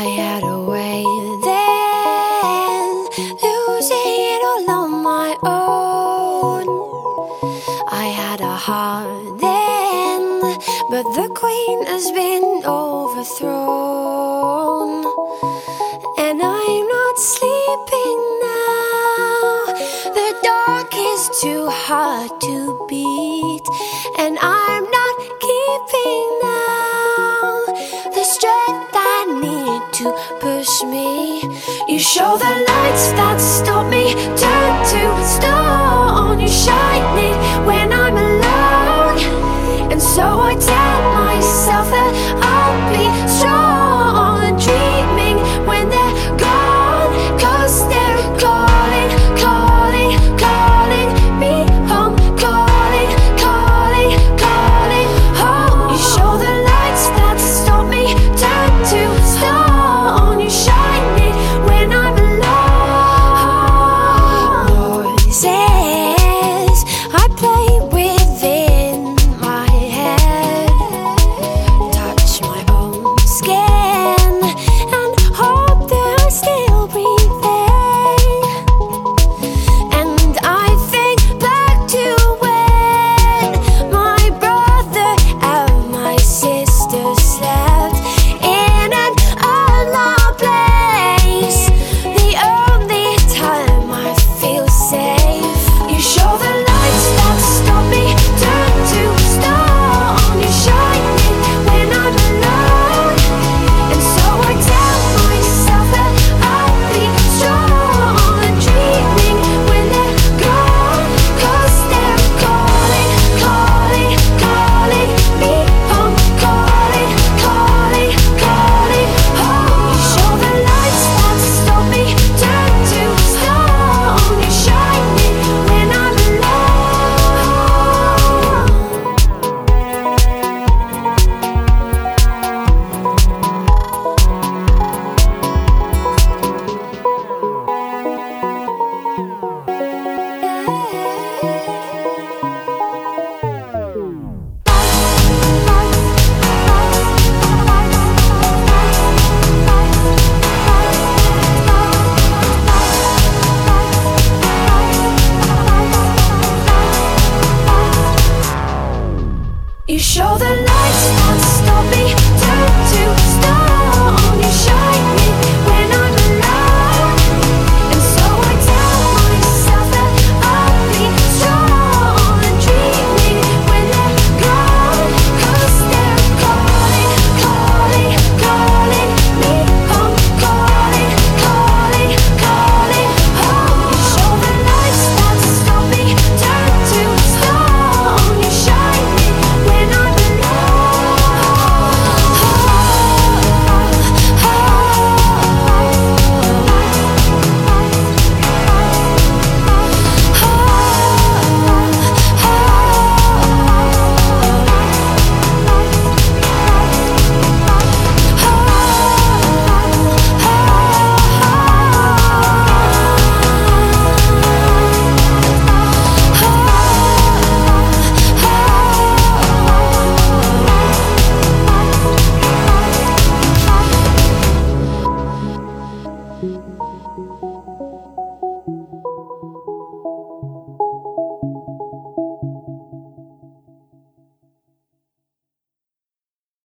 I had a way then, losing it all on my own. I had a heart then, but the queen has been overthrown. And I'm not sleeping now, the dark is too hard to push me. You show the lights that stop me, turn to stone. You shine it. Lights won't stop me. Turn to